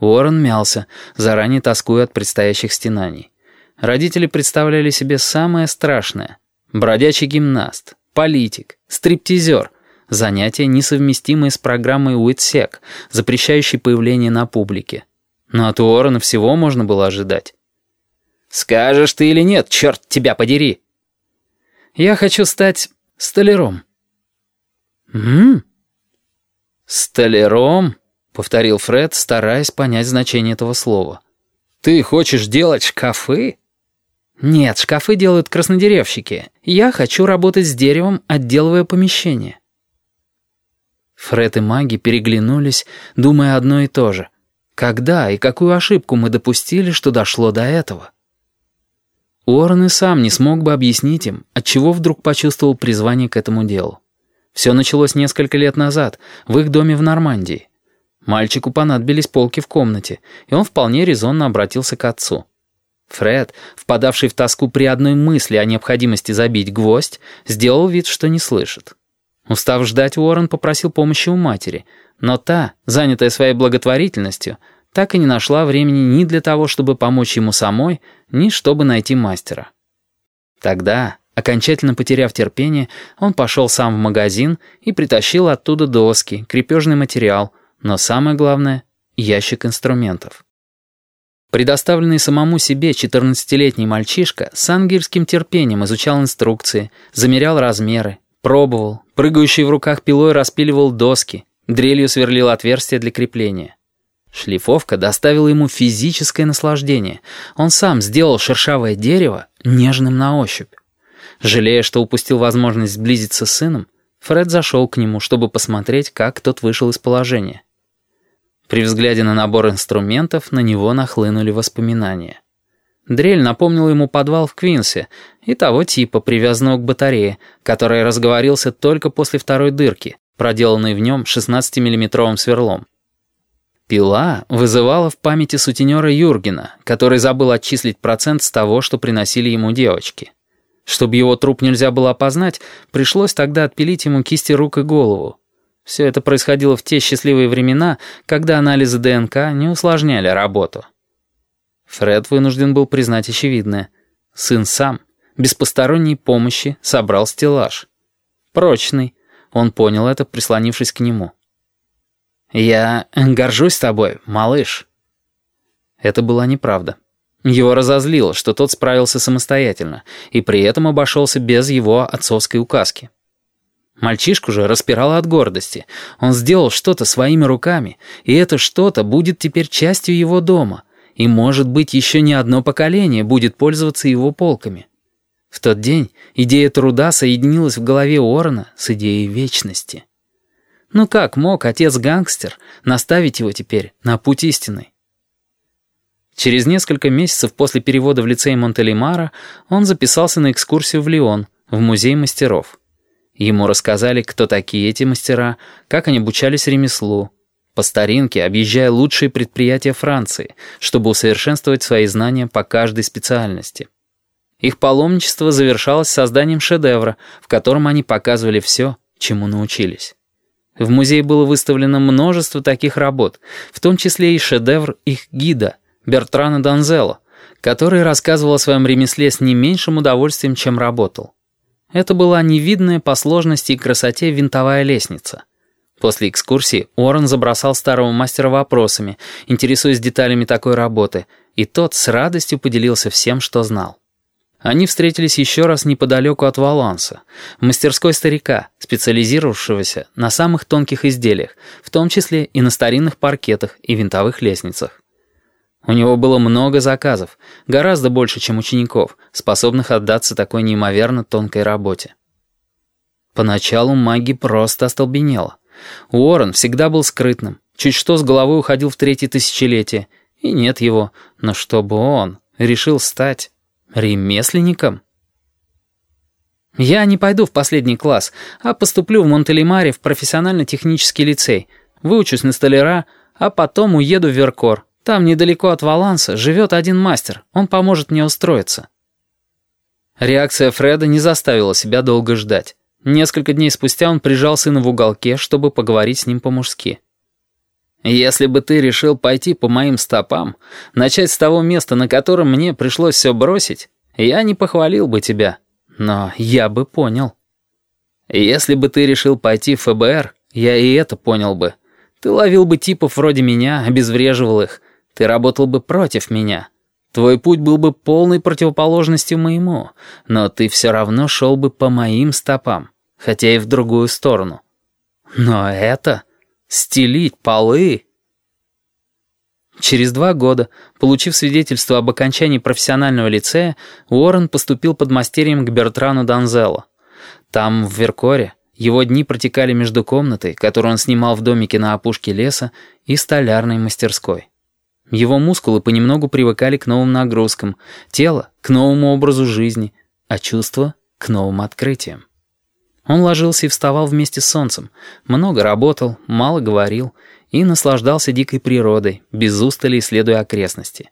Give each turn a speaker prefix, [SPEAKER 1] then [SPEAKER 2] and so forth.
[SPEAKER 1] Уоррен мялся, заранее тоскуя от предстоящих стенаний. Родители представляли себе самое страшное. Бродячий гимнаст, политик, стриптизер. Занятия, несовместимые с программой Уитсек, запрещающей появление на публике. Но от Уоррена всего можно было ожидать. «Скажешь ты или нет, черт тебя подери!» «Я хочу стать столяром». «М? Столяром?» Повторил Фред, стараясь понять значение этого слова. «Ты хочешь делать шкафы?» «Нет, шкафы делают краснодеревщики. Я хочу работать с деревом, отделывая помещение». Фред и маги переглянулись, думая одно и то же. Когда и какую ошибку мы допустили, что дошло до этого? Уоррен и сам не смог бы объяснить им, отчего вдруг почувствовал призвание к этому делу. Все началось несколько лет назад, в их доме в Нормандии. Мальчику понадобились полки в комнате, и он вполне резонно обратился к отцу. Фред, впадавший в тоску при одной мысли о необходимости забить гвоздь, сделал вид, что не слышит. Устав ждать, Уоррен попросил помощи у матери, но та, занятая своей благотворительностью, так и не нашла времени ни для того, чтобы помочь ему самой, ни чтобы найти мастера. Тогда, окончательно потеряв терпение, он пошел сам в магазин и притащил оттуда доски, крепежный материал, но самое главное — ящик инструментов. Предоставленный самому себе 14-летний мальчишка с ангельским терпением изучал инструкции, замерял размеры, пробовал, прыгающий в руках пилой распиливал доски, дрелью сверлил отверстия для крепления. Шлифовка доставила ему физическое наслаждение. Он сам сделал шершавое дерево нежным на ощупь. Жалея, что упустил возможность сблизиться с сыном, Фред зашел к нему, чтобы посмотреть, как тот вышел из положения. При взгляде на набор инструментов на него нахлынули воспоминания. Дрель напомнила ему подвал в Квинсе и того типа, привязанного к батарее, который разговорился только после второй дырки, проделанной в нем 16-миллиметровым сверлом. Пила вызывала в памяти сутенера Юргена, который забыл отчислить процент с того, что приносили ему девочки. Чтобы его труп нельзя было опознать, пришлось тогда отпилить ему кисти рук и голову. Все это происходило в те счастливые времена, когда анализы ДНК не усложняли работу. Фред вынужден был признать очевидное. Сын сам, без посторонней помощи, собрал стеллаж. Прочный. Он понял это, прислонившись к нему. «Я горжусь тобой, малыш». Это была неправда. Его разозлило, что тот справился самостоятельно и при этом обошелся без его отцовской указки. Мальчишку же распирало от гордости. Он сделал что-то своими руками, и это что-то будет теперь частью его дома, и, может быть, еще не одно поколение будет пользоваться его полками. В тот день идея труда соединилась в голове Уоррена с идеей вечности. Ну как мог отец-гангстер наставить его теперь на путь истины? Через несколько месяцев после перевода в лицей Монтелемара он записался на экскурсию в Лион, в музей мастеров. Ему рассказали, кто такие эти мастера, как они обучались ремеслу. По старинке, объезжая лучшие предприятия Франции, чтобы усовершенствовать свои знания по каждой специальности. Их паломничество завершалось созданием шедевра, в котором они показывали все, чему научились. В музее было выставлено множество таких работ, в том числе и шедевр их гида, Бертрана Донзело, который рассказывал о своем ремесле с не меньшим удовольствием, чем работал. Это была невидная по сложности и красоте винтовая лестница. После экскурсии Уоррен забросал старого мастера вопросами, интересуясь деталями такой работы, и тот с радостью поделился всем, что знал. Они встретились еще раз неподалеку от Валанса, в мастерской старика, специализировавшегося на самых тонких изделиях, в том числе и на старинных паркетах и винтовых лестницах. У него было много заказов, гораздо больше, чем учеников, способных отдаться такой неимоверно тонкой работе. Поначалу маги просто остолбенела. Уоррен всегда был скрытным, чуть что с головой уходил в третье тысячелетие, и нет его, но чтобы он решил стать ремесленником... «Я не пойду в последний класс, а поступлю в Монтелемаре в профессионально-технический лицей, выучусь на столяра, а потом уеду в Веркор, там, недалеко от Валанса, живет один мастер. Он поможет мне устроиться». Реакция Фреда не заставила себя долго ждать. Несколько дней спустя он прижал сына в уголке, чтобы поговорить с ним по-мужски. Если бы ты решил пойти по моим стопам, начать с того места, на котором мне пришлось все бросить, я не похвалил бы тебя, но я бы понял. Если бы ты решил пойти в ФБР, я и это понял бы. Ты ловил бы типов вроде меня, обезвреживал их. Ты работал бы против меня. Твой путь был бы полной противоположностью моему, но ты все равно шел бы по моим стопам, хотя и в другую сторону. Но это... Стелить полы? Через два года, получив свидетельство об окончании профессионального лицея, Уоррен поступил под мастерием к Бертрану Данзелло. Там, в Веркоре, его дни протекали между комнатой, которую он снимал в домике на опушке леса, и столярной мастерской. Его мускулы понемногу привыкали к новым нагрузкам, тело — к новому образу жизни, а чувства — к новым открытиям. Он ложился и вставал вместе с солнцем, много работал, мало говорил и наслаждался дикой природой, без устали исследуя окрестности.